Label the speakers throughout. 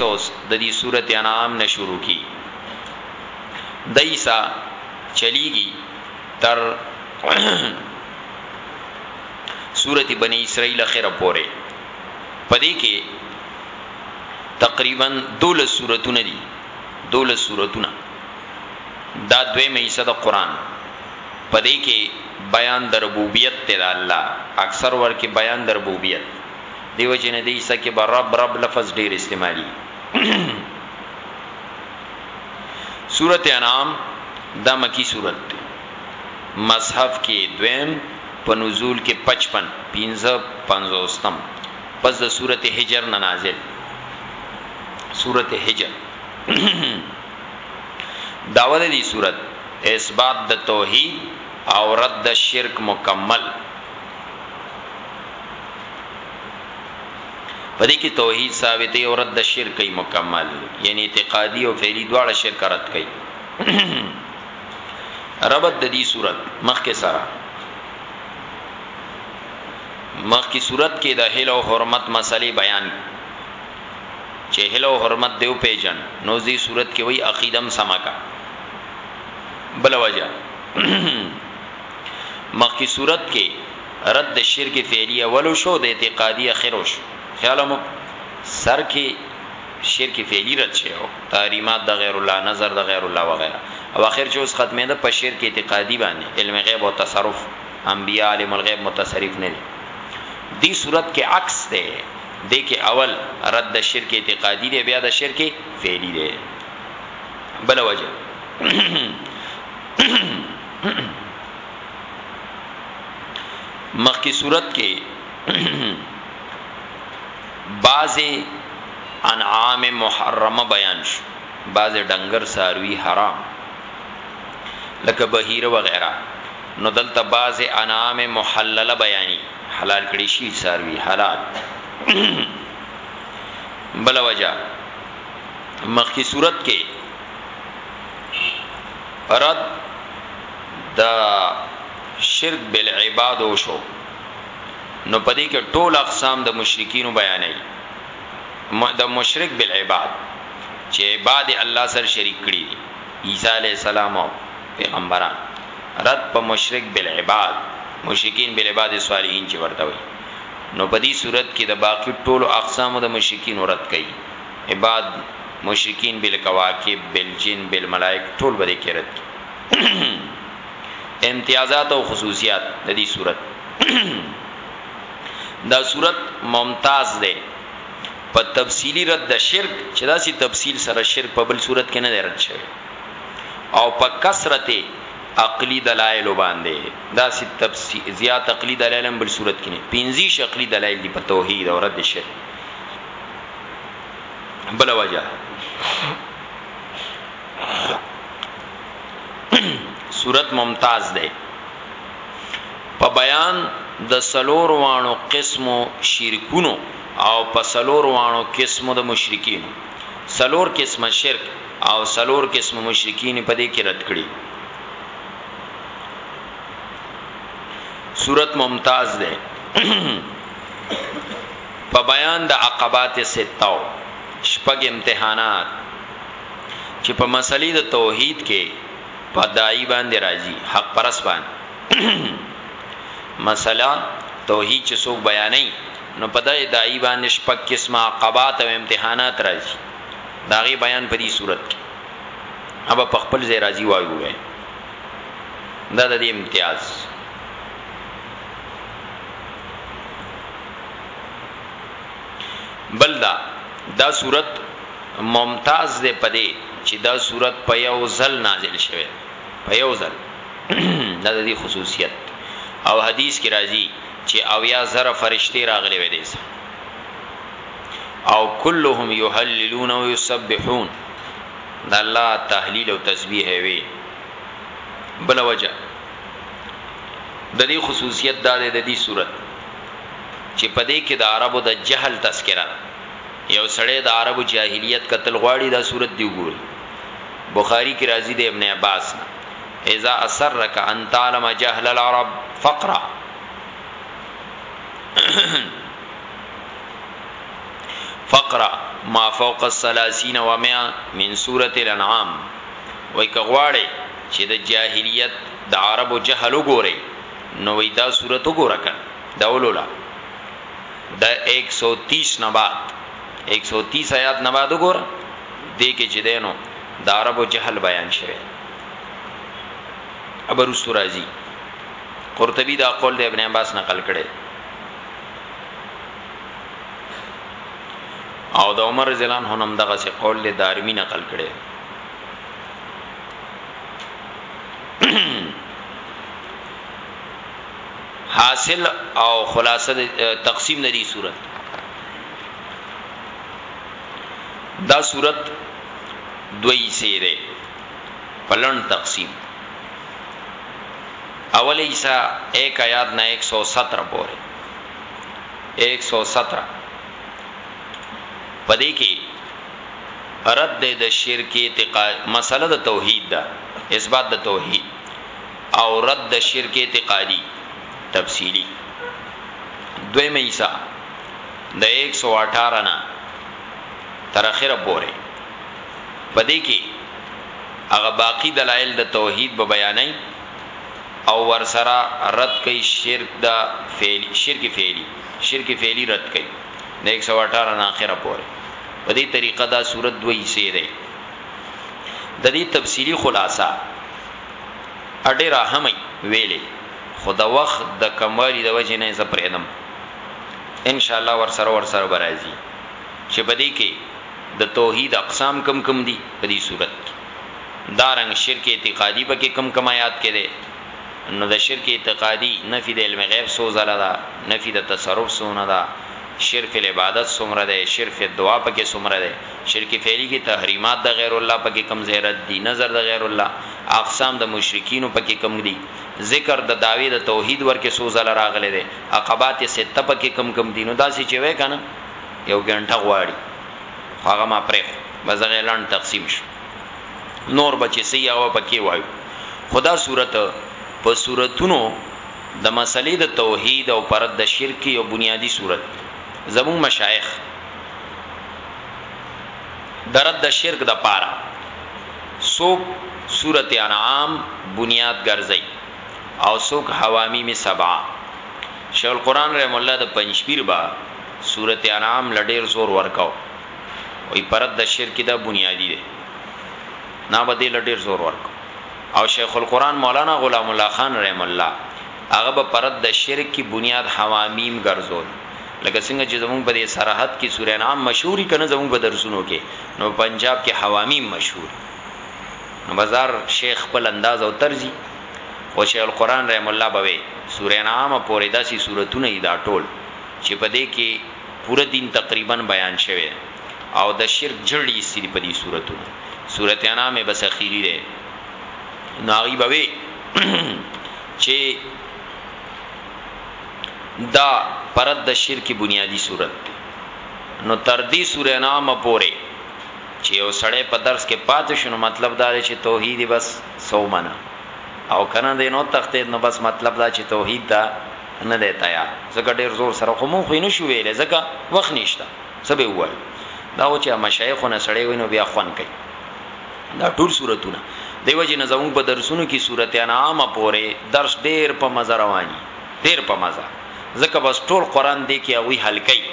Speaker 1: توس د دی سورت انعام نه شروع کیږی دای سه چلیږی تر سورت بنی اسرائیل اخره پوری پدی کی تقریبا دولس سورتونه دی دولس سورتونه دا دویمه حصہ د قران پدې کې بیان د ربوبیت ته د الله اکثر ورکه بیان د ربوبیت دې وجې نه دې عیسی کې به رب رب لفظ ډېر استعمالېږي. سورت انعام دا مکی سورت دې. مصحف کې دویم، په نزول کې پچپن، پنځه پنځوستم، پس د سورت حجر نه نازل. سورت حجر دعوه د دې سورت اثبات د توحید او رد د شرک مکمل. په دې کې توحید ثابت او رد شرک کوي مکمل یعنی اعتقادي او فعلی دواړه شرک رد کوي ربط د دې صورت مخکې سره مخکې صورت کې د هله او حرمت مسلې بیان چې هله او حرمت دیو پیجن نو دې صورت کې وای عقیدم سمکا بل وجه مخکی سورت کی رد د شرک فعلی اول وشو د اعتقادی اخر وشو خیال مو سر کی شرک فعلی رد شه او تحریمات د غیر الله نظر د غیر الله وغیرہ او اخر چې اوس ختمه ده په شرک اعتقادی باندې علم غیب او تصرف انبیاء علم الغیب متصرف نه دي دی صورت کې عکس ده د کې اول رد د شرک اعتقادی دی بیا د شرک فعلی دی بل وجه مخکی صورت کې بعضی انعام محرمه بیان شو بعضی ډنګر ساروی حرام لکه بهیره وغیرہ نو دلته بعضی انعام محلله بیانی حلال کړي شي ساروی حلال بل وجہ مخکی صورت کې رد د شرک بالعباد شو نو پدې کې ټول اقسام د مشرکین بیانې د مشرک بالعباد چې عباد الله سره شریک کړی دي عیسی علی السلام او پیغمبران رد په مشرک بالعباد مشرکین بالعباد صالحین چې ورته وي نو په دې صورت کې د باقی ټولو اقسامو د مشرکین رد کړي عباد مشرکین بالکواکب بالجن بالملائک ټول به دې کې رد کی امتیازات او خصوصیات د دې صورت دا صورت ممتاز ده په تفصیلی رد د شرک چې داسې تفصیل سره شرک په بل صورت کې نه رد شوی او په کثرت عقلی دلایل باندې داسې تفصیل زیات عقلی دلایل بل صورت کې نه 25 عقلی دلایل دی په توحید او رد شرک بل وجه صورت ممتاز ده په بیان د سلور وانو قسمو شرکونو او په سلور وانو قسمو د مشرکین سلور قسمه شرک او سلور قسم مشرکین په دې کې رد کړي صورت ممتاز ده په بیان د عقبات سته او شپږ امتحانات چی په مسلی د توحید کې په داعی باندې راځي حق پرس باندې مسله توحید چې څوک بیانې نو په دای داعی باندې شپږ قسمه عقبات او امتحانات راځي داغي بیان په دې صورت کې ابا په خپل ځای راځي وایو وای دا د امتیاز بل دا دا صورت ممتاز دی پدې چې دا صورت په یو ځل نازل شوه په یو ځل دا د دې خصوصیت او حدیث کې راځي چې او یا زره فرشتي راغلي وې دي او كلهم يهللون ويسبحون دا الله تحلیل او تسبیح وي بل وجه د دې خصوصیت دا د دې صورت چی په دی کی د عربو د جهل تذکره ده یو سړی د عربو جاهلیت کتل غواړی دا سورت دی وګوری بخاری کی راځی د ابن عباس نه اذا اسرک ان تعلم جهل العرب فقرا فقرا ما فوق الثلاثین و مئه من سورت الانعام وای کغواړی چی د جاهلیت د عربو جهل وګوری نو وی دا سورت وګوره کنه دا ولولا د 130 نه بعد 130 آیات نه بعد وګوره دې کې چې دینو د عربو جهل بیان شوی ابر استورازی قرطبی دا قول د ابن عباس نقل کړي او د عمر رضی الله عنه هم دغه څه قول له دارمی نقل کړي حاصل او خلاصه تقسیم د دې صورت دا صورت دوی سیره پلن تقسیم اول ایسا 1 آیات نه 117 پورې 117 پدې کې رد دی د شرک اعتقاد مسله د توحید ده اثبات د توحید او رد د شرک اعتقادی تفصیلی دوی میسا د 118 نه تر اخره پورې پدې کې هغه باقی دلایل د توحید به بیانای او ورسره رد کوي شرک د فعلی شرک فعلی شرک فعلی رد کوي د ایک سوه اټاره نه اخره پورې په دې طریقه دا سورت دوه حصې دی د دې تفصیلی خلاصه اډې راهمي ویلې خو د وخت د کموالی د وجې نه زه پرې دم ان شاء الله ور سره ور سره برازي چې په دې کې د توحید اقسام کم کم دي په دې صورت کې دارنګ شرک اعتقادي پکې کم کم آیات کې ده نو د شرک اعتقادی نفی د علم غیب څو ځله ده، نفی د تصرف څونه ده، شرک فی العبادت څومره دی، شرک فی الدعاء پکې څومره دی، شرک فعلی کې تحریمات د غیر الله پکې کوم ځای رد دي، نذر د غیر الله، اقسام د مشرکینو پکې کوم دي، ذکر د دعوی د توحید ورکې څو ځله راغلی دی، عقبات سته پکې کوم کوم دي، نو داسې چې وای کنه یو ګنټه غواړي خو هغه ما پریښود بس دغه لنډ تقسیم شو. نور بچ سي هغه پکې وایو خدا صورت په صورتونو د مسلې د توحید او پرد د شرک یو بنیادی صورت زمون مشایخ درد د شرک د پاره سوک صورت انعام بنیاد ګرځي او سوک حوامی می سبعه شیخ القران رحم الله د پنځپیر با صورت انعام لډیر زور ورکاو وای پرد د شرک دا بنیادی دی نا به دې لډیر زور ورک او شیخ القران مولانا غلام الله خان رحم الله هغه به پرد د شرک کی بنیاد حوامیم ګرځول لکه څنګه چې زمونږ په دې سرحد کې سورې انعام مشهوري کنه زمونږ په درسونو کې نو پنجاب کې حوامیم مشهور نو بازار شیخ په انداز او طرزي او شیخ القران رحم الله بوي سورې انعام پورې داسي صورتونه یې دا ټول چې په دې کې پوره دين تقريبا بيان شوی او د شرک جړ يي ايستي دي په دي سورتونو سورت انعام يي بس اخيري دی نو هغوی به وي چي دا پرد د شرک بنيادي سورت دی نو تر دي سوره انعام پوري چې یو سړی په درس کې پاتې شونه مطلب دا دی چې توحید بس سو منه او کنه دینو تختید نو بس مطلب دا چې توحید دا نه دی تیار ځکه ډیر زور سره خو موږ خو یې نه شو ویلی ځکه وخت نشته څه به ووایو دا خو چې مشایخو نه سړی وي نو بیا خوند کوي دا ټول صورتونه دیو جن زموږ په درسونو کې صورت انعام پورې درس ډیر په مزه رواني ډیر په مزه ځکه بس ټول قران دی کې هغه حل کوي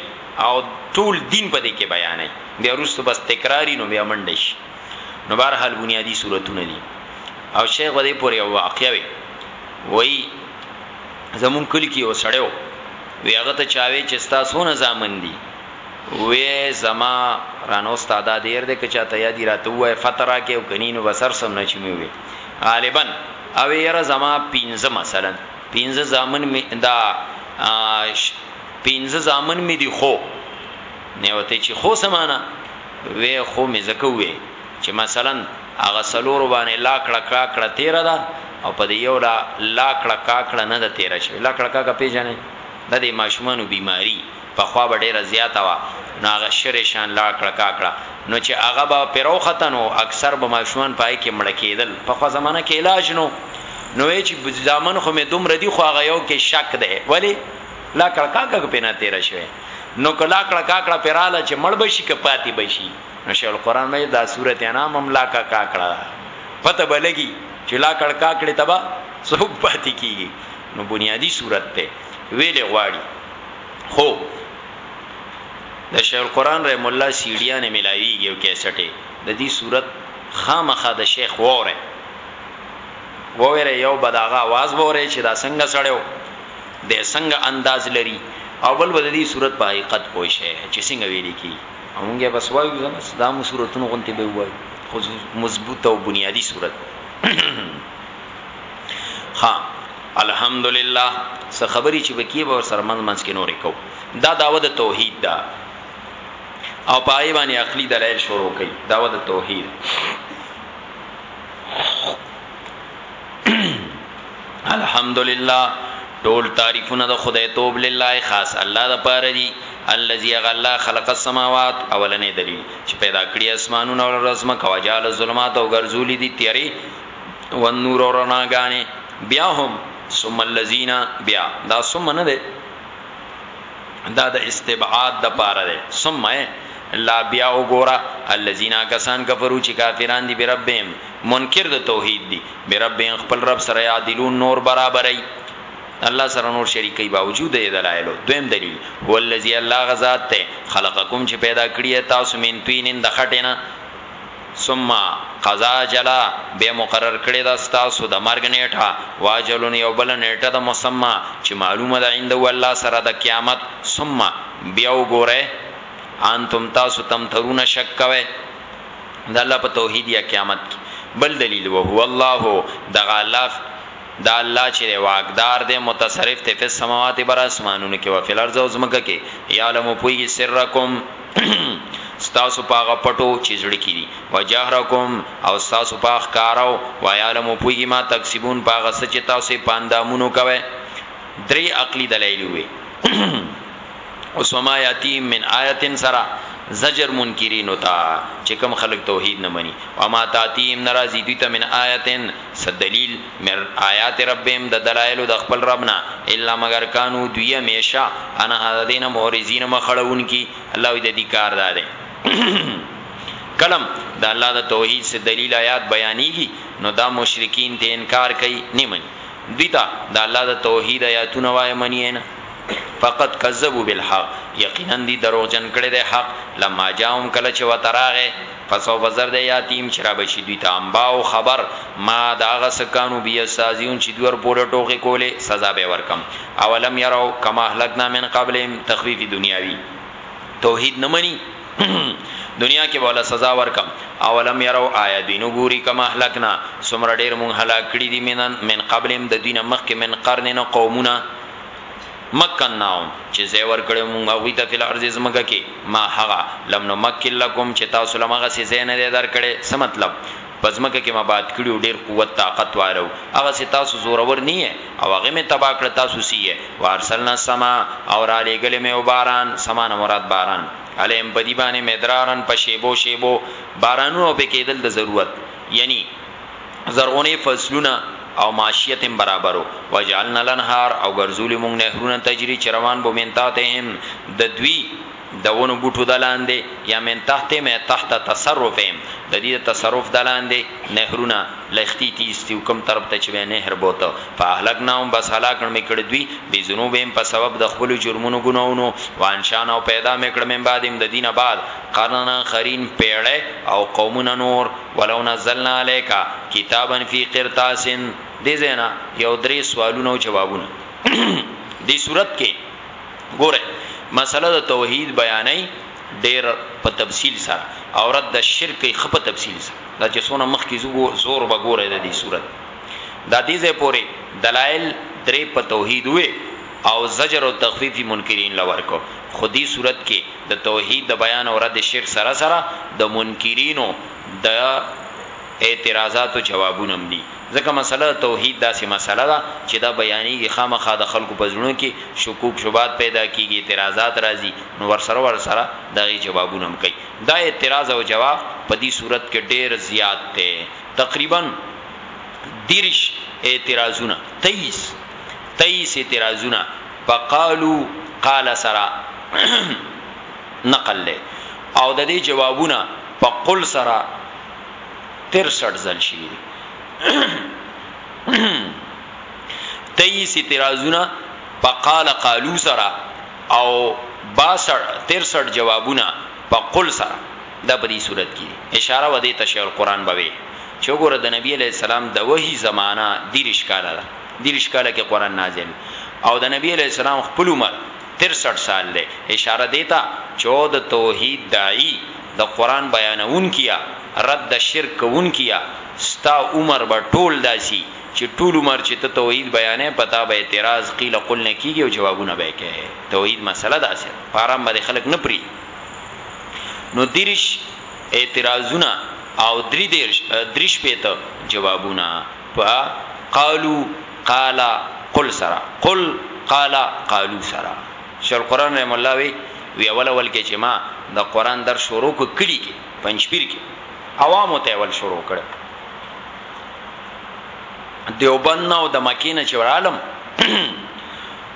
Speaker 1: او ټول دین په دې کې بیانې بیا روس بس تکراری نو بیا منډه شي نو بهر حال بنیادی صورتونه دي او شیخ دې پورې او واقعي وي وای زمونږ کلي کې یو سړی و، وی هغه ته چا وی چې ستا څونه زامن دي؟ وی زما رانه استاد دا دیر دی که چا ته یاد وي راته ووایه فته راکړي او که نی نو بس هر څه همدا چې مې وویل غالبا او وی یاره زما پنځه مثلا پنځه زامن مې دا پنځه زامن مې دي خو نو ته چې خو څه معنی وی خو مې ځکه وویل چی مثلا هغه څلورو باندی لاکړه کاکړه تیره ده او په دی یو لا لاکړه کاکړه نه ده تیره شوی لاکړه کاکړه پیژنی دا دی ماشومانو بیماری پخوا به ډیره زیاته وه نو هغه شری شان لاکړه کاکړه نو چی هغه به پی راوخته نو اکثر به ماشومان په هغه کی مړه کیدل پخوا زمانه کی علاج نو نو وی چی زامن خو می دومره دی خو هغه یو کی شک ده ولی لاکړه کاکړه پی نه تیره شوی نو که لاکړه کاکړه پی رااله چی مړ به شی که پاتی به شی. نو شیخ القرآن مې دا سورت انام هم لا کا کا کړه پته به لګي چې لا کړ کا کړې تبا څوک پاتې کیږي نو بنیادی سورت ته ویلې غواړي خو د شیخ القرآن رحم الله سیډیا نه ملاویږي او کیسټه د دې سورت خامخه د شیخ وره وره یو بداغه आवाज وره چې دا څنګه سړیو د څنګه انداز لري او بل ودی صورت په حقیقت پوه شي چې څنګه ویل کی او مونږ بس وایو ځنه چې دا مو سورتونو غونتې به وایو خو مضبوط او بنیادی سورت ښه الحمدلله څه خبرې چې به کیې به ورسره منځ منځ کې نورې کوو دا دعوه د توحید ده او په هغې باندې عقلي دلایل شروع کوي دعوه د توحید الحمدلله ټول تعریفونه د خدای توب لله خاص الله د پاره دي الذي غلا خلق السماوات اولنې دلیل چې پیدا کړی اسمانونه او رزم کواجال ظلمات او ګرځولې دي تیری و نور او رڼاګانې بیا هم ثم الذين بیا دا ثم نه ده دا د استبعاد د پاره ده ثم لا بیا وګوره الذين کسان کفرو چې کافران دي بربهم منکر د توحید دي بربهم خپل رب سره يعدلون نور برابروي الله سره نور شریک کوي باوجود د دلایلو دویم دلیل هو الذی الله غزاد ته خلقکم چې پیدا کړی تاسو من طین د خټنه ثم قضا جلا به مقرر کړی دا تاسو د مرګ نیټه واجلون یو بل نیټه د مسما چې معلومه ده عند الله سره د قیامت ثم بیا وګوره انتم تاسو تم ترونه شک کوي د الله په توحید یا قیامت کې بل دلیل وو هو الله دغه الله دا الله چې واقدار دی متصرف ته په سماوات بر اسمانونو کې او په لارځ او زمکه کې یعلم پوی سرکم ستاسو پاغه پټو چې زړه کې دي وجهرکم او ستاسو پاغ کارو و یعلم پوی ما تکسبون پاغه سچ تاسو پاندامونو کوي درې عقلی دلایل وي اوس وما یاتیهم من آیه سره زجر منکرینو ته چې کوم خلک توحید نه مني وما تاتیهم ناراضی دوی ته من آیه څه دلیل مر آیات ربهم د دلایل د خپل ربنا الا مگر کانو دوی همیشه انا هذا دین مورزین مخړون کی الله دې دې کار داده کلم د دا الله د توحید څخه دلیل آیات بیانېږي نو دا مشرکین ته انکار کوي نه مني دوی ته د الله د توحید آیاتونه وایي مني نه فقد کذبوا بالحق یقینا دی دروغجن کړی دی حق لما جاهم کله چه وته راغی فسوف زر دی یاتیم چه رابشی دوی ته انباء خبر ما د هغه څه کانو بی استهزیون چه دوی ورپوره ټوخی کولی سزا به ورکم اولم یرو کما اهلکنا من قبلهم تخویف دنیاوی توحید نه منی دنیا کې بوله سزا ورکم اولم يرو آیا دینو ګوري کما هلکنا سمر ډیر مون هلاک کړي دي منن من قبلم د دینه مخکې من قرنن قومونه مکناهم چې زه ورکړو مونږه غوی ته فل ارض زمګه کې ما هغه لم نو مکل لکم چې تاسو لمغه سي زین نه درکړي څه مطلب پزمکه کې ما باد کړیو ډیر قوت طاقت وارو هغه سي تاسو زورور نه او هغه می تبا کړ تاسو سی وارسلنا سما او را لګل می او باران سمانه مراد باران علیم بدی باندې مدرارن په شیبو شیبو بارانونو په کېدل د ضرورت یعنی زرغونې فصلونه او معاشیت هم برابر و، وجعلنا الانهار او ګرځولي مونږ نهرونه تجري چې روان به من تحتهم د دوی، د ونو بوټو، د لاندې یا من تحتهم ای تحت تصرفهم د دوی د تصرف د لاندې نهرونه لښتي تیز تیو کوم طرف ته چې به نهر بوته فاهلکناهم بس هلاک مې کړ دوی بذنوبهم په سبب د خپلو جرمونو ګناهونو وانشانا او پیدا مې کړ من بعدهم د دوی نه بعد قرناخرین پیړۍ او قومونه نور. ولو نزلنا علیک کتابا فی قرطاس دې ځای نه یو درې سوالونه او جوابونه دې صورت کې ګوره مسله د توحید بیانای ډیر په تفصیل سره او رد د شرک خپ تفصیل سره دا چې سونه مخ کې زو زور به ګوره د دې صورت دا دې ځای پورې دلایل درې په توحید وې او زجر او تخفیف منکرین لور کو خودي صورت کې د توحید د بیان او رد شرک سره سره د منکرینو د اعتراضاتو جوابونه هم دي، ځکه مسئله د توحید داسې مسئله ده چې دا بیانیږي خامخا د خلکو په زړونو کې شکوک شبهات پیدا کیږي اعتراضات راځي نو ورسره ورسره د هغې جوابونه هم کوي دا اعتراض او جواب په دې سورت کې ډیر زیات دی تقریبا دیرش اعتراضونه تییس تییس اعتراضونه په قالو قال سره نقل له او د دې جوابونه په قل سره تر سړ ځل شي تئی سترازونه په قال قالو سره او با سړ تر سړ جوابونه په قل سره دا په دې صورت کې اشاره و دې ته شیخ القرآن بوي چې وګوره د نبی علی السلام د وਹੀ زمانہ د ریش کاله ده ديرش کاله کې قرآن نازل او د نبي عليه السلام خپل عمر ترسټ سال دی اشاره دې ته چو د توحيد داعي د قرآن بيانوونکيه رد د شرک کوونکيه ستا عمر به ټول داسي چې ټول عمر چې ته توحيد بيانوې په تا به اعتراض قيل قل نه کيږي او جوابونه به يې کوې توحيد مسئله داسې ده په آرام به دې خلک نه پريږدي نو ديرش اعتراضونه او دري ديرش دري شپېته جوابونه. په قالو قالا قل سره قل قالا قالو سره شیخ القران رحمه الله وی وی اول اول کې چې ما د قران در شروع کو کلی کې پنځپیر کې عوامو ته اول شروع کړ دیوبند او د مکینه چې ورالم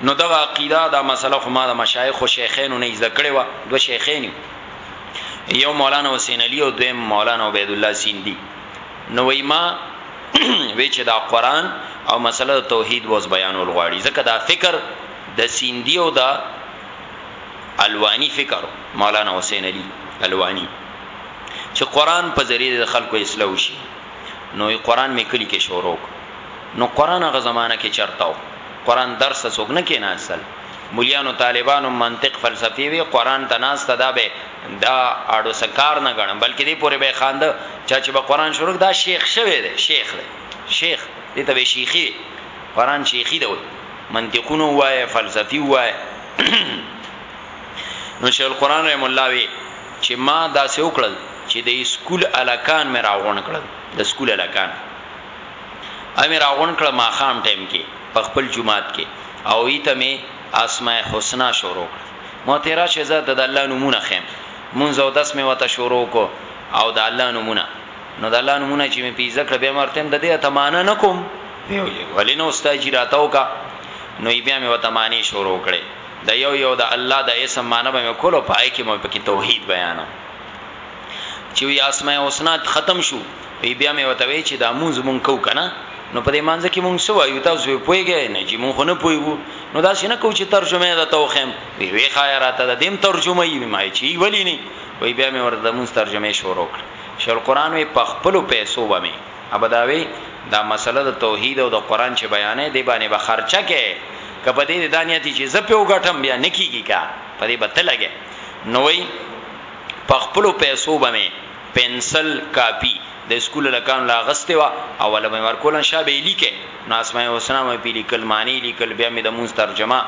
Speaker 1: نو دغه عقیده دا مسله خو ما د مشایخ او شیخینو نه زده کړې و دو شیخین یو مولانا حسین علی او دویم مولانا عبید الله سیندی نو وای ما وی چې دا قران او مسله توحید وز بیانول غواړي ځکه دا فکر د سیندی او دا الوانی فکر مولانا حسین علی الوانی چې قران په ذریعه د خلکو اصلاح وشي نو ای قران می کلی کې شروع نو قران هغه زمانہ کې چرتاو قران درس څوک نه کې نه اصل مليانو طالبانو منطق فلسفي وي قران تناس تدابه دا اړو څه کار نه غنم بلکې دې پورې به خاند چا چې به قران شروع دا شیخ شوی دی شیخ دی شیخ دې ته به شیخی قران شیخی دی منطقونو وای فلسفي وای نو شیخ القران رحم الله وی چې ما دا سه وکړل چې د اسکول الکان مې راغون کړل د اسکول الکان امې راغون کړ ما خام ټیم کې په خپل جمعات کې او ایته مې اسماء حسنا شروع کړ ما ته راشه زه د الله نومونه خیم مونځ او دس می وته شروع کو او د الله نومونه نو د الله نومونه چې می پیزه کړ بیا مرتم د دې ته معنا نکوم ولې نو استاد جی راتاو کا نو بیا می وته معنی شروع کړي د یو یو د الله د اسم معنی به کولو پای کې مو پکې توحید بیانو چې وی اسماء الحسنا ختم شو وی بیا مې ورته وی چې دا مونځ مونږ کوو کنه نو په دې مانځ کې مونږ سو وایو تاسو په پويګې نه چې مونږ خو نه پويو نو دا څنګه کو چې ترجمه ده ته وخم وی وی خای راته د دیم ترجمه یې ما چې ولی نه وی بیا مې ورته مونږ ترجمه شروع کړ شل قران وی په خپل پیسو به مې ابداوي دا مسله د توحید او د قران چې بیانې دی باندې به خرچه کې کپه دې دانیاتی چې زپه وګټم بیا نکیږي کا په دې بته لګې نوې په خپل پیسو باندې پنسل کاپي د سکول هلکانو له اغستې وه او وله به مې ورکوله ان شا به یې لیکه نو اسماء الحسنا مې پې لیکل معنی لیکل بیا مې د مونځ ترجمه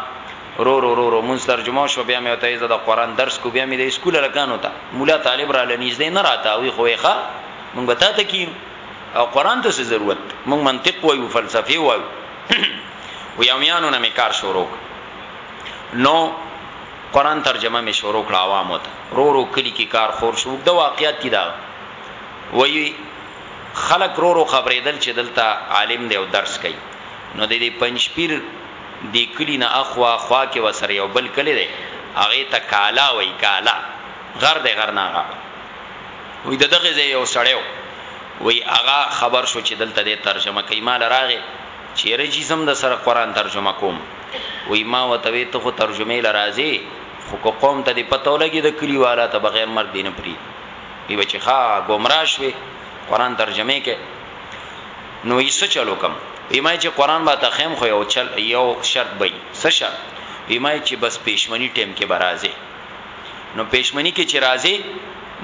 Speaker 1: ورو ورو ورو ورو مونځ ترجمه وشوه بیا مې ورته یې زه د قرآن درس کو بیا مې د سکول هلکانو ته مولا طالب راله نږدې نه راته هغوی خو یې ښه مونږ به تا ته کینو او قرآن ته څه ضرورت دی موږ منطق وایو فلسفې وایو ویامیانو نه مې کار شروع کړ نو قران ترجمه مې شروع کړه عوامو ته رو رو کلي کې کار خور شو اوږده واقعات دي دا وایي خلک رو رو خبرېدل چې دلته عالم دی او درس کوي نو د دې پنجپیر د کلي نه اخوا خوا کې وسره یو بل کلی دی هغه ته کالا وایي کالا غر دی غر نه هغه وایي د دغه ځای یو سړی و وایي هغه خبر شو چې دلته دې ترجمه کوي مال راغې چې رجیزم د سره قران ترجمه کوم وی ما وته وی ته خو ترجمه له راځي خو که قوم ته دی پته ولګي د کلی والا ته بغیر مرګ دینه پری دی بچی ښا گمراه شوی قران ترجمه کې نو یې څه چلو کم ویمای چې قران با تخیم خو یو چل یو شرط بې څه شرط ویمای چې بس پېشمنی ټیم کې برازي نو پېشمنی کې چې راځي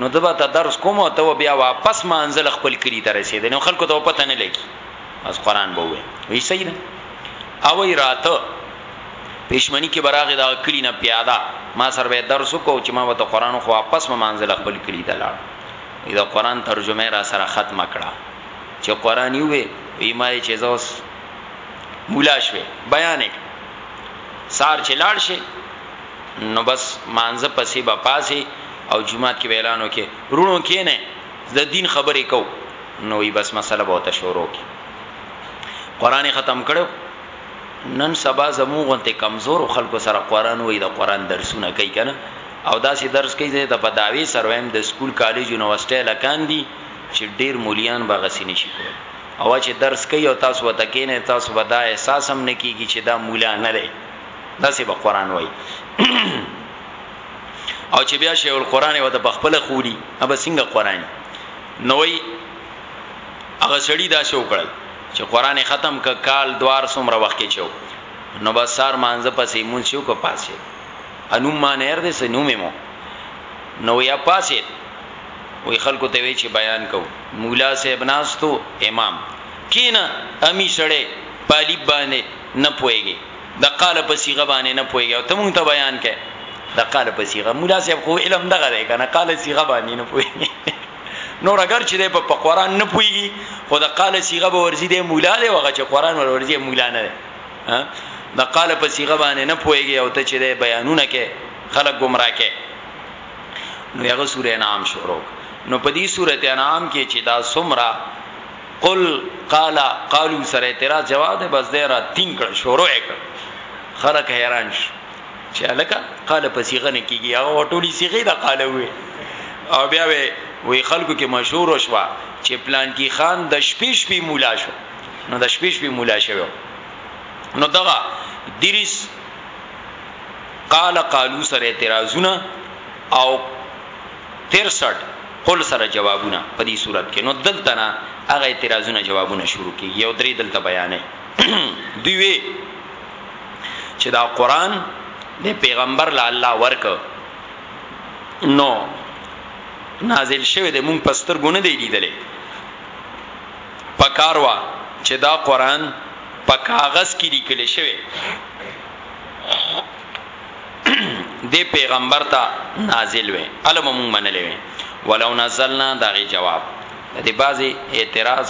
Speaker 1: نو دبا ته درس کوم او ته بیا واپس منزل خپل کړی تر رسیدل نو خلکو ته پته نه لګي از قران به وي وی صحیح ده اوي راته پيشمني کې به راغی دغه کلي نه پياده ما سره به يې درس وکړو چې ما به ته قران وښو واپس به مانځله خپل کلي ته لاړم وي د قران ترجمه يې را سره ختمه کړه چې قران يې وي وي ما يې چې زه اوس مولا شوې بیان یې سار چې لاړ شي نو بس مانزه پسې با پاسي او جمعات کې اعلانو کې رونو کې نه د دین خبرې کو نو یې بس مسله به ته شروع کی قران ختم کړو نن سبا زمو غونته کمزور خلکو سره قران وای د قران درسونه کوي کنه او داسې درس کوي چې د پداوی سرویم د سکول کالج یونیورسيټي لکان دي چې ډیر مولیان به غسین شي کوي او چې درس کوي او تاسو وته کې نه تاسو به دا احساس هم نه کیږي چې دا مولا نه دی داسې به قران وای او چې بیا شیخ القران وته بخپل خولي ابا څنګه قران نوې هغه سړی داسې وکړل چې قران یې ختم ک کال دوار سمره وخت کې چو نو بس سار مانزه پسې مونږ شو کو پاسې انوم ما نهر دې سنومې مو نو یا پاسې وی خلکو ته وی چې بیان کو مولا صاحب ناستو امام کینا امی سړې پالی باندې نه پويږي د قال په صيغه باندې نه پويږي او ته مونږ ته بیان کړي د قال په صيغه مولا صاحب خو علم دغه دی کنه قال صيغه باندې نه پويږي نور اگر چې دی په قرآن نه پويږي خو د قال صيغه به ورزي دی مولا دی وغه چې قرآن ور ورزي مولا نه دی د قال په صيغه باندې نه پويږي او ته چې دی بیانونه کې خلک گمراه کې نو هغه سورې نام شروع نو په دې سورې انعام کې چې دا سمرا قل قال قالو سره اعتراض جواب ده بس دیرا تین کړ شروع کړ خلک حیران شو چې الکه قال په صيغه نه کیږي هغه ټولي صيغه د قال وي او بیا وي وی خلکو کې مشهور شو چې پلان کې خان د شپې شپې مولا شو نو د شپې شپې مولا شوی نو دغه دریس قال قالو سره اعتراضونه او 63 قل سره جوابونه په دې صورت کې نو دلته نه هغه اعتراضونه جوابونه شروع کیږي یو درې دلته بیانې دوی چه دا قرآن دی پیغمبر له الله ورک نو نازل شوی دی مونږ پستر ګونه دی لیدلې پکاروا چې دا قرآن په کاغذ کې لیکل شوی دی پیغمبر ته نازل وې علم مونږ منلې وې ولو نزلنا داغي جواب دې بازي اعتراض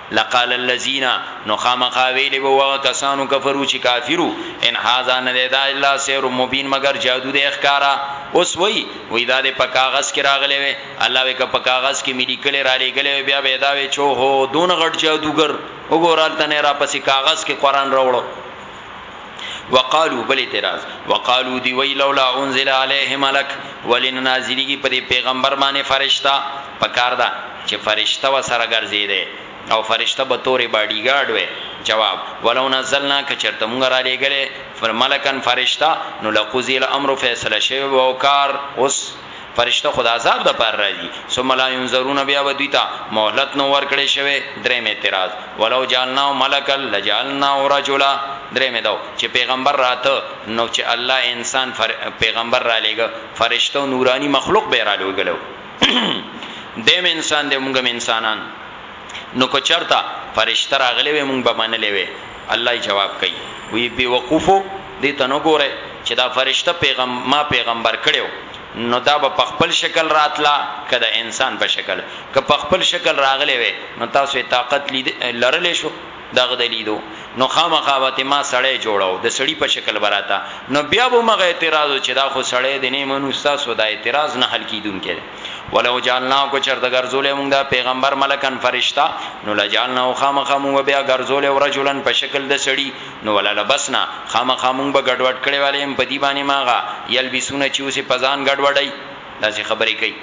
Speaker 1: لقال الذین نو خامخا ویلی به وو هغه کسانو کفرو چی کافر وو، ان هذا نه دی دا الا سحر مبین مګر جادو دی ښکاره. اوس وایی، وایی دا دی په کاغذ کی راغلی وای، الله وایی که په کاغذ کی می لیکلی رالیږلی وای بیا به یې دا وای چی اوهو دونه غټ جادوګر، وګوره هلته نه یې راپسی کاغذ کی قرآن راوړو. وقالو بل اعتراض وقالو دی وی لولا انزل علیه ملک ولن نازلیږي په دې پیغمبر باندې فرشتہ پکار ده چې فرشتہ وسره ګرځي دی او فرشتہ به تورې باډي ګارډ وي جواب ولو نزلنا کچرته مونږ را لېګلې فر ملکن فرشتہ نو لقضی الامر فیصله شوی وکار اوس فرشته خو د عذاب د پاره راځي ثم لا ينظرون بيا به دوی ته مهلت نه ورکړی شوی دريم اعتراض ولو جعلناه ملکا لجعلناه رجلا دريم داو چه پيغمبر راته نو چه الله انسان فر پيغمبر راليږه فرشته او نوراني مخلوق به يې رالوږلو ديم انسان دی مونږ هم انسانان نو که چرته فرشته راغلې وی مونږ به منلې وی الله یی جواب کوي وی بی وقوفو دی ته نه ګوره چه دا فرشته پیغم ما پیغمبر کړو نو دا به په خپل شکل راتله که د انسان په شکل که په خپل شکل راغلې وی نو تاسو یی طاقت لید لرلې شو داغه د لیدو نو خامخا به ته ما سړی جوړو د سړی په شکل به راته نو بیا به مغه اعتراض چه دا خو سړی دی نه منو ستاسو دا اعتراض نه حل کیدونکی دی. ولو جعلنا کو چرته ګرځولې مونږ دا پیغمبر ملکن فرشتہ نو لجعلنا خامخ مونږ بیا ګرځولې او رجلن په شکل د سړی نو ولا لبسنا خامخ مونږ به ګډوډ کړي والے هم په دی باندې ماغه یلبسونه چې اوسې پزان ګډوډای داسې خبرې کوي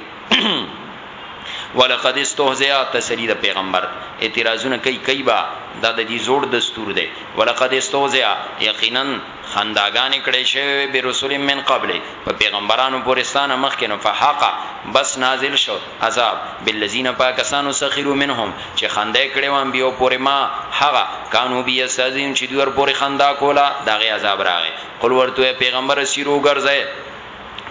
Speaker 1: ولقد استهزئ تسلی د پیغمبر اعتراضونه کوي کوي با دا د دې زوړ دستور دی ولقد استهزئ یقینا خنداګانې کړې شوې وې برسول من قبلک په پیغمبرانو پورې ستا نه مخکې نو فحاق بس نازل شو عذاب بالذین په هغه کسانو سخروا منهم چې خندا یې کړې وه انبیاو پورې ما هغه کانو به یستهزئون چې دوی ورپورې خندا کوله د هغې عذاب راغی قل ورته وایه پیغمبره سیرو وګرځئ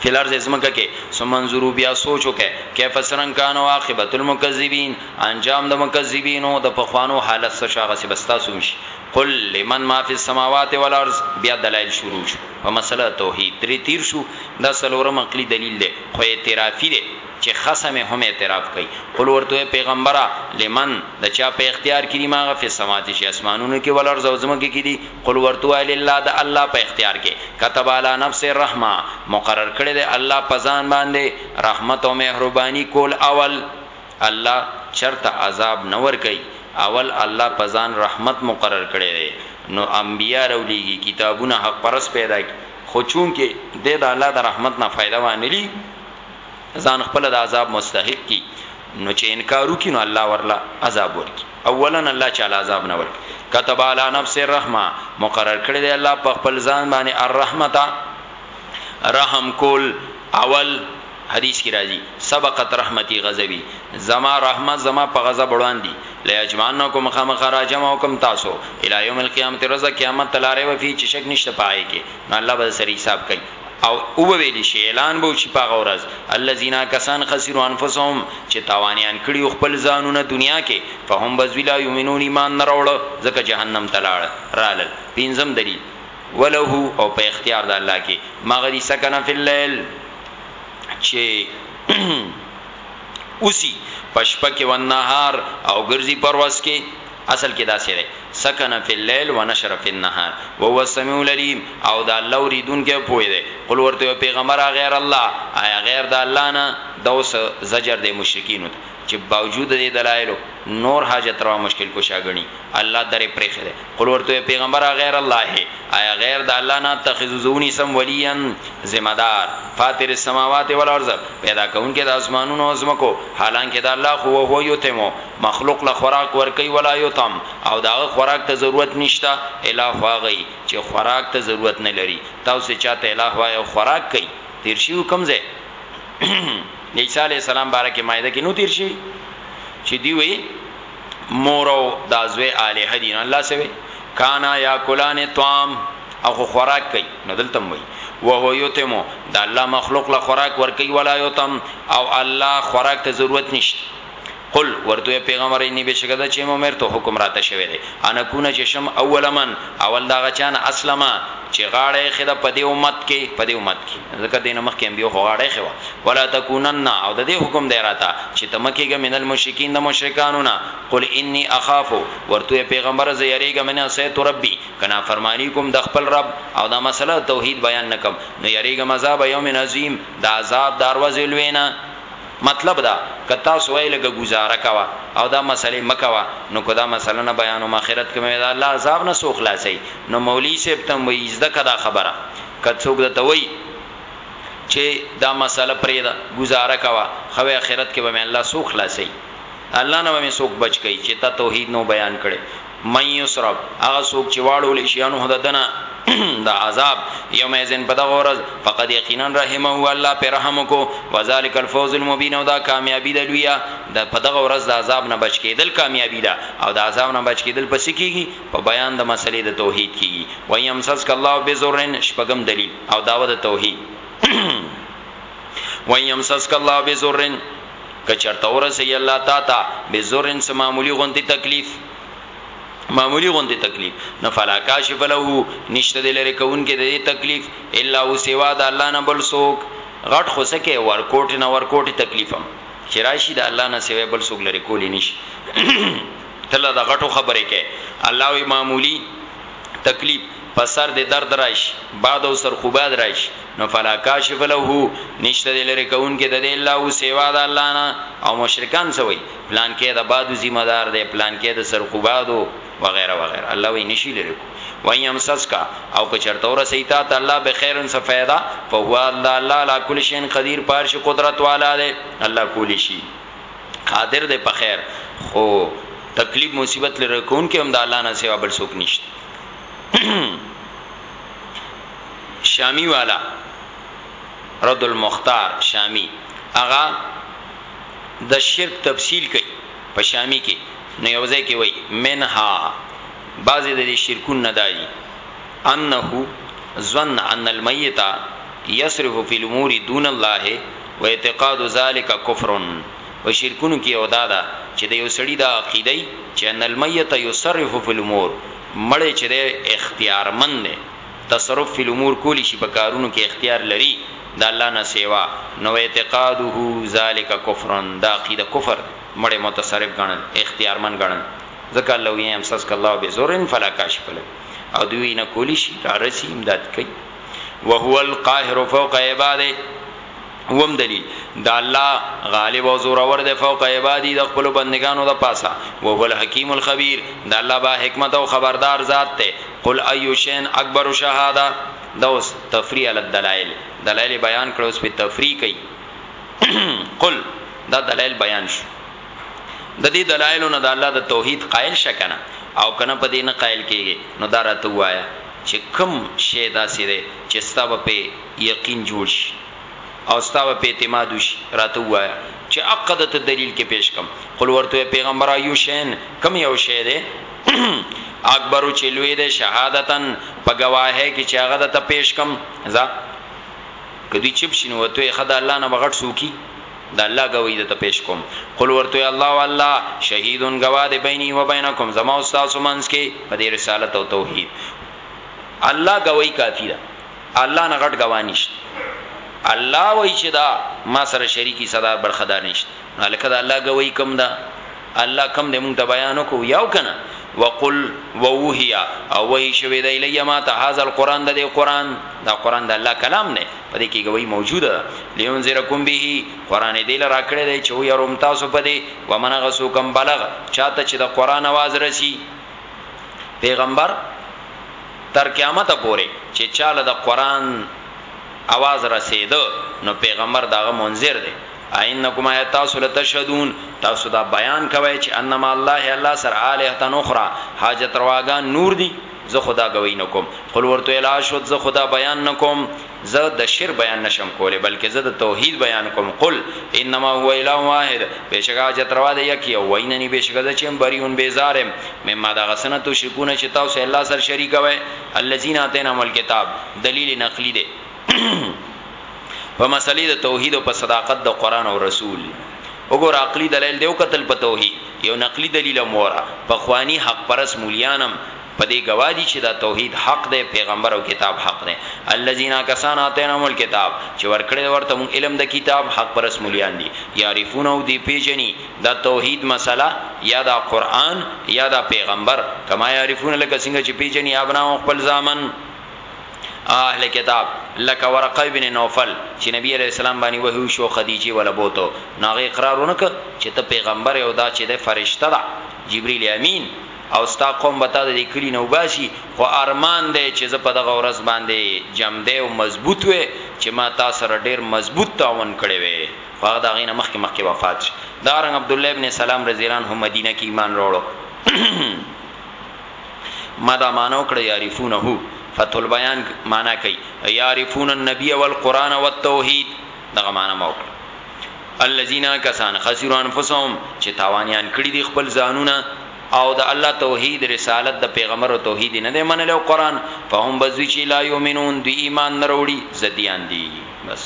Speaker 1: فی الارض ځمکه کې ثم انظروا بیا سوچ وکړئ کیف څرنګه کان او عاقبت المکذبین انجام د مکذبینو د پخوانو حالت څه شاغه سي بس تاسو هم شي قل لمن ما فی السماوات والارض بیا دلایل شروع شو په مسله توحید تری تیر شو دا سلورم عقلی دلیل دی خو اعترافی دی چې خصم هم اعتراف کوي قل ورته پیغمبره لمن د چا په اختیار کې دی ماغه فی سماعت شي اسمانونو کې ولر زوزمه کې دي قل ورته ال الله د الله په اختیار کې كتب علی نفس الرحمه مقرر کړی دی الله پزان باندې رحمت او مهرباني کول اول الله چرته عذاب نه ورکوي اول الله په ځان رحمت مقرر کړی دی نو انبياء راوليږي کتابونه حق پرست پيدا کی خو چونکه دی د الله د رحمت نه فائده وانلی ځان خپل د عذاب مستحق کی نو چې انکار وکړي نو الله ورلا عذاب ورکي اولا الله چاله عذاب نه ورکي كتب على نفس الرحمه مقرر کړی دی الله په خپل ځان باندې الرحمتا رحم کول اول حدیث کی راځی سبقت رحمتی غضبی زما رحمت زما په غضب وړاندی لیجمعنکم خامخا را جمع وکم تاسو الی یوم القیامت رضا قیامت تلاره و فی چشک نشته پای کی نو الله به سری حساب کوي او او ویلی شی اعلان بو چی پاغه ورځ الذین کسان خسروا انفسهم چی تاوانیان کړي خپل ځانونه دنیا کی فهم بذوی لا یومنون ایمان نروړ زکه جهنم تلاړ رالل پنځم دلیل وله او په اختیار د الله کې مغری سکن فی الليل چې اوسی پشپکه و نهار او ګرځي پرواز کې اصل کې دا سره سکن فی الليل و نشر فی النهار وهو السميع العليم او دا الله اوریدون کې پوي دی قل ورته پیغمبر غیر الله آیا غیر د الله نه دوس زجر د مشرکین چې باوجود ددې دلائلو نور حاجت روا مشکل کشا ګڼي الله در يې پرېښی دی قل ورته ووایه پېغمبر اغیر الله ایا غیر د الله نه اتخذ زه ونیسم وليا ذمه دار فاطر السماوات والارض پیدا کوونکی د اسمانونو او ځمکو حالانکه د الله خو هو یطعم مخلوق له خوراک ورکوي ولا یطعم او داغه خوراک ته ضرورت نشته الہ هغه چې خوراک ته ضرورت نه لري تاسو چاته الہ وایو خوراک کوي تیر شي کوم ځای د عیسی علی السلام باره کې مایده کې نو تیر شي چې دی وی مورو دا زوی الہ دین الله سوي کانا یا کولان طعام او خوراک کوي نو دلته وي وهو یتمو دا الله مخلوق له خوراک ور کوي ولا یتم او الله خوراک ته ضرورت نشته قل ورته پیغمبر انی بشکه ده چې عمر ته حکم راته شوی دی انا کونه چې شم اول من اول دا غچان اسلمه چې غاړه خدا په دې امت کې په دې امت کې ځکه دینه مخ کې انبیو خو غاړه خوا ولا تکونن او د دې حکم دی راته چې تمکیګه من المشرکین د مشرکانو نه قل انی اخاف ورته پیغمبر زه یریګه من سیت ربی کنا فرمانی کوم د خپل رب او دا مسله توحید بیان نکم نو یریګه مزاب یوم عظیم دا عذاب دروازه لوینه مطلب دا که تاسو وای لږه ګوزاره کوه او دا مسئلې مه کوه نو که دا مسئله نه بیانوم اخرت کې به مې د الله عذاب نه څوک خلاصوي نو مولوي صاحب ته هم وایي زده که دا خبره که څوک درته وایي چې دا مسئله پرېږده ګوزاره کوه ښه وي اخرت کې به مې الله څوک خلاصوي الله نه به مې څوک بچ کوي چې تا توحید نه و بیان کړی. من یسرب هغه څوک چې واړول شي انه د دنه د عذاب یوم یزن په دغه ورځ فقد یقینا رحمه هو الله پر رحم کو وذالک الفوز المبین او دا کامیابی د لویا د په دغه ورځ د عذاب نه بچ کېدل کامیابی ده او د عذاب نه بچ کېدل پس کیږي په بیان د مسلې د توحید کیږي و یمسسک الله بذرن شپغم دلیل او داوه د توحید وان يمسسک الله بضر کچرته ورسي الله تا ته بضر سم معمولی غونتی تکلیف معمولی غونتی تکلیف نه فلا کاشف له نشته د لری کون کې د تکلیف الا هو سوا د الله نه بل سوک غټ خوسکه ورکوټ نه ورکوټ تکلیفم چې راشي د الله نه سوا بل سوک لری کولی نشي تله د غټو خبره کې الله وی معمولی تکلیف په سر دې درد راشي باد او سرخوباد راشي نو فلا کاشف له نشته دې لري کوونکې د دې الله او سیوا د الله نه او مشرکان سوي پلان کې د بادو ذمہ دار دی پلان کې د سرخوبادو وغیرہ وغیرہ الله وی نشي لري کو وای امسس کا او که چرته ور سیتا ته الله به خیرن څه فائدہ په هو الله الله لا کل شین قدیر پارش قدرت والا دی الله کولی شي قادر دی په خیر خو تکلیف مصیبت لری کونکی هم د الله نه سوا بل څوک نشته شامی والا رد المختار شامی اغا د شرک تفصیل کوي په شامی کې نو یو ځای کې وای منها بعضی د شرکون نه دای انه ظن ان المیت یصرف فی الامور دون الله واعتقاد ذلک کفر په شرکونو کې یو داده چې د یو سړي دا عقیده وي چې ان المیت یصرف فی الامور مړی چې دی اختیارمند دی تصرف فی الامور کولی شي په کارونو کې اختیار لري د الله نه سیوا نو واعتقاده ذلک کفر دا عقیده کفر ده مړی متصرف ګڼل اختیارمند ګڼل ځکه الله وی امسسک الله بضر فلا کاشف له او دوی نه کولی شي را رسی امداد کوي وهو القاهر فوق عباده وم دلیل دا الله غالب او زور اور ده فوق عبادی د خپل بندگانو د پاسا او هو الحکیم الخبیر دا الله با حکمت او خبردار ذات ته قل ایو شین اکبر شهاده دا اوس تفریع علی الدلائل دلائل بیان کړو اوس په تفریع کوي قل دا دلائل بیان شو د دې دلایلو نه د الله د توحید قائل شه کنه او کنه په دې نه قائل کیږي نو دا راته وایا چې کم شی دا سره چې ستا په یقین جوړ شي او ستا په اعتماد وشي راته وایا چې عقد ته دلیل کې پیش کم قل ورته پیغمبر ایو شین کم یو شی دی اکبر چې لوی دی شهادتن په گواهه کې چې هغه ته پیش کم ځا کدی چپ شنو ته خدای الله نه بغټ سوکی د الله گوی د تپیش کوم قل ورته الله والله شهیدون گوا د بیني و بینکم زما او تاسو منس کې په دې رسالت او توحید الله گوی کافی ده الله نه غټ گوا نشته الله وای چې دا ما سره شریکی صدا برخدا نشته الکه دا الله گوی کوم ده الله کم دې مونږ ته بیان وکړو یاو کنه وقل ووهیا او وحی شوی د الیه ما ته هاذ القران د دې قران دا قران د الله کلام نه په دې کې ګوي موجوده ده لينذرکم به قران دې لرا کړی دی چې یو روم تاسو په دې ومن غسو کم بلغ چاته چې د قران आवाज رسی پیغمبر تر قیامت پورې چې چاله د قران आवाज رسیدو نو پیغمبر داغه منذر دی اینکم ایتاسو لتشهدون تاسو دا بیان کوي چې انما الله الله سر اله تنخرا حاجت رواګان نور دی زه خو دا ګوي نه کوم قل ورته اعلا شود زه خو دا بیان نه کوم زه د شر بیان نشم کوله بلکې زه د توحید بیان کوم قل انما هو اله واحد بشکا چې تروا د یک یو ویننی بشکا زه چې بریون بیزارم مما دا غسنه تو شکونه چې تاسو الله سر شریکوي الذين اتينا مل کتاب دلیل نقلی دی په مسلې د توحید او په صداقت د قران او رسول وګور عقلی دلایل دیو قتل په توحید یو نقلی دلیل مورا په خوانی حق پرس مولیانم په دې گواهی چې دا توحید حق دی پیغمبر او کتاب حق دی الذين كسان اتينهم الكتاب چې ورکړې ورته مون علم د کتاب حق پرس مولیان دي يعرفون او دی پیجنی دا توحید مسله یا دا قران یا دا پیغمبر کما يعرفون لکه څنګه چې پیجنی ابنا خپل ځامن اهل کتاب لکه ورقه بن نوفل چی نبی علیه السلام باندی وحی وشو او خدیجی وله بوته نو هغه اقرار ونه کړ چی ته پیغمبر یی او دا چی ده فرشته ده جبریل امین او ستا قوم به تا ددی کلی نه وباسی خو ارمان دی چی زه په دغه ورځ باندی جمدی او مضبوط وی چی ما تا سره ډیر مضبوط تعاون کړی وی خو هغه د هغی نه مخکی مخکی وفات شو دارنګ عبدالله ابن سلام رضی الله عنه مدینه کی ایمان راوړو. ما دا معنی وکړه يعرفونه فتح البيان معنی کوي يعرفون النبي والقران والتوحيد دغه معنی ما وکړه الذين کسان خسروا انفسهم چې تاوانيان کړی دي خپل ځانونه او د الله توحید رسالت د پیغمبر او توحید نه دی منل او قران فهم بزوی چې لا یومنون دی ایمان نروړي زديان دي بس